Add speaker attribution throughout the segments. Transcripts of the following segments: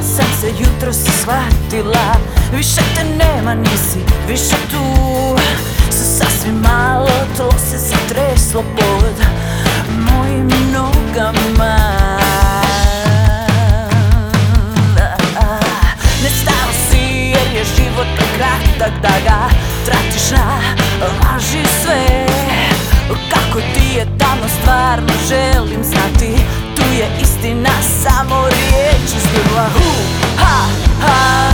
Speaker 1: Ja sam se jutro se shvatila. Više te nema, nisi više tu. Sa sasvim malo tlo se zatreslo pod mojim nogama. Nestao si jer je život prekratak da ga tratiš na laži sve. Kako ti je tamo stvarno želim znati Tu je istina samo riječ iz grla Hu, ha, ha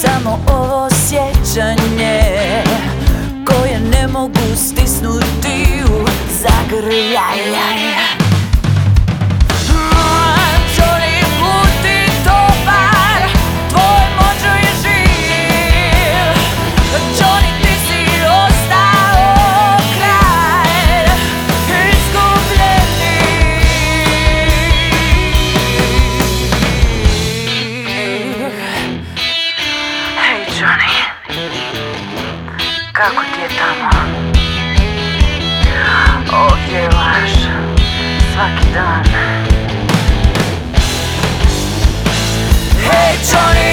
Speaker 1: Samo ovo sjećanje Koje ne mogu stisnuti u zagrljaj Kako ti je tamo? Ovdje je laž Svaki dan Hey Johnny